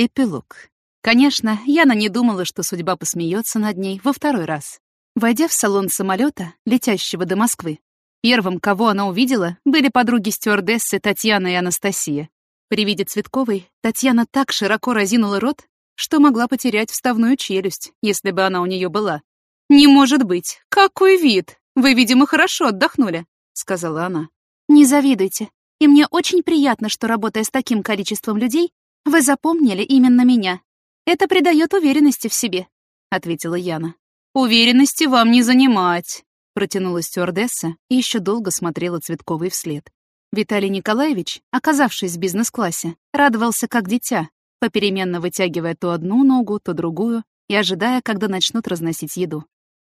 Эпилог. Конечно, Яна не думала, что судьба посмеется над ней во второй раз. Войдя в салон самолета, летящего до Москвы, первым, кого она увидела, были подруги-стюардессы Татьяна и Анастасия. При виде Цветковой Татьяна так широко разинула рот, что могла потерять вставную челюсть, если бы она у нее была. «Не может быть! Какой вид! Вы, видимо, хорошо отдохнули», — сказала она. «Не завидуйте. И мне очень приятно, что, работая с таким количеством людей, вы запомнили именно меня. Это придает уверенности в себе», — ответила Яна. «Уверенности вам не занимать», — протянула стюардесса и еще долго смотрела Цветковой вслед. Виталий Николаевич, оказавшись в бизнес-классе, радовался как дитя, попеременно вытягивая то одну ногу, то другую и ожидая, когда начнут разносить еду.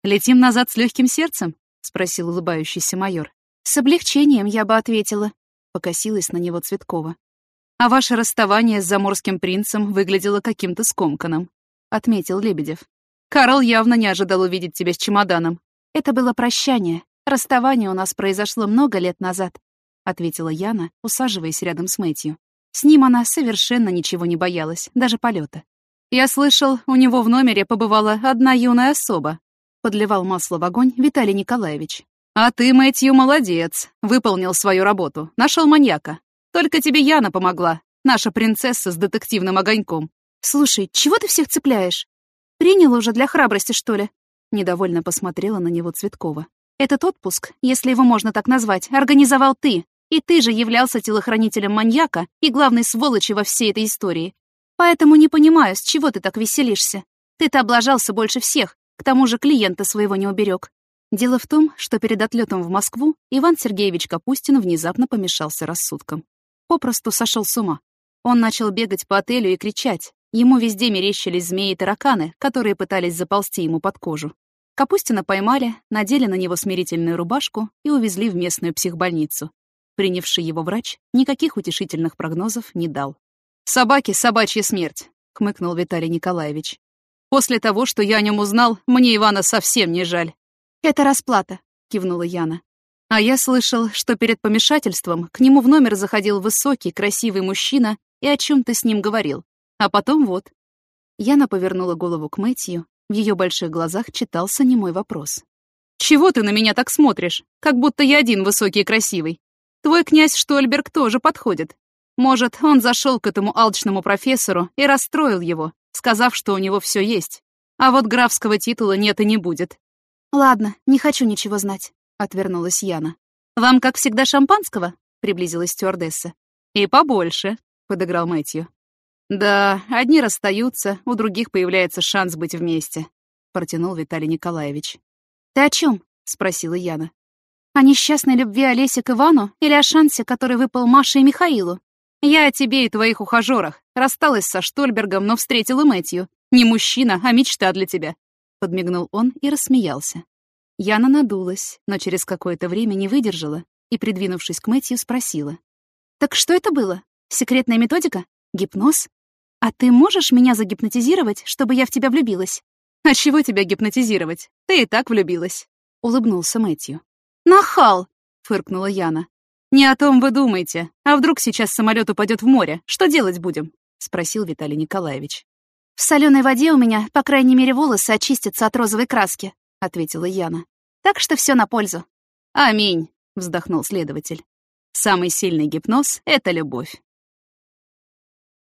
«Летим назад с легким сердцем?» — спросил улыбающийся майор. «С облегчением я бы ответила», — покосилась на него Цветкова. «А ваше расставание с заморским принцем выглядело каким-то скомканным», — отметил Лебедев. «Карл явно не ожидал увидеть тебя с чемоданом». «Это было прощание. Расставание у нас произошло много лет назад», — ответила Яна, усаживаясь рядом с Мэтью. С ним она совершенно ничего не боялась, даже полета. «Я слышал, у него в номере побывала одна юная особа», — подливал масло в огонь Виталий Николаевич. «А ты, Мэтью, молодец. Выполнил свою работу. Нашел маньяка. Только тебе Яна помогла, наша принцесса с детективным огоньком». «Слушай, чего ты всех цепляешь? Приняла уже для храбрости, что ли?» Недовольно посмотрела на него Цветкова. «Этот отпуск, если его можно так назвать, организовал ты, и ты же являлся телохранителем маньяка и главной сволочи во всей этой истории. Поэтому не понимаю, с чего ты так веселишься. Ты-то облажался больше всех, к тому же клиента своего не уберег. Дело в том, что перед отлетом в Москву Иван Сергеевич Капустин внезапно помешался рассудком. Попросту сошел с ума. Он начал бегать по отелю и кричать. Ему везде мерещились змеи и тараканы, которые пытались заползти ему под кожу. Капустина поймали, надели на него смирительную рубашку и увезли в местную психбольницу. Принявший его врач никаких утешительных прогнозов не дал. «Собаки — собачья смерть», — хмыкнул Виталий Николаевич. «После того, что я о нем узнал, мне Ивана совсем не жаль». «Это расплата», — кивнула Яна. А я слышал, что перед помешательством к нему в номер заходил высокий, красивый мужчина и о чем то с ним говорил. А потом вот. Яна повернула голову к Мэтью. В ее больших глазах читался немой вопрос. «Чего ты на меня так смотришь? Как будто я один высокий и красивый. Твой князь Штольберг тоже подходит. Может, он зашел к этому алчному профессору и расстроил его, сказав, что у него все есть. А вот графского титула нет и не будет. «Ладно, не хочу ничего знать», — отвернулась Яна. «Вам, как всегда, шампанского?» — приблизилась стюардесса. «И побольше», — подыграл Мэтью. «Да, одни расстаются, у других появляется шанс быть вместе», — протянул Виталий Николаевич. «Ты о чем? спросила Яна. О несчастной любви Олеси к Ивану или о шансе, который выпал Маше и Михаилу? Я о тебе и твоих ухажерах. Рассталась со Штольбергом, но встретила Мэтью. Не мужчина, а мечта для тебя. Подмигнул он и рассмеялся. Яна надулась, но через какое-то время не выдержала и, придвинувшись к Мэтью, спросила. «Так что это было? Секретная методика? Гипноз? А ты можешь меня загипнотизировать, чтобы я в тебя влюбилась?» «А чего тебя гипнотизировать? Ты и так влюбилась», — улыбнулся Мэтью. «Нахал!» — фыркнула Яна. «Не о том вы думаете. А вдруг сейчас самолет упадет в море? Что делать будем?» — спросил Виталий Николаевич. «В соленой воде у меня, по крайней мере, волосы очистятся от розовой краски», — ответила Яна. «Так что все на пользу». «Аминь», — вздохнул следователь. «Самый сильный гипноз — это любовь.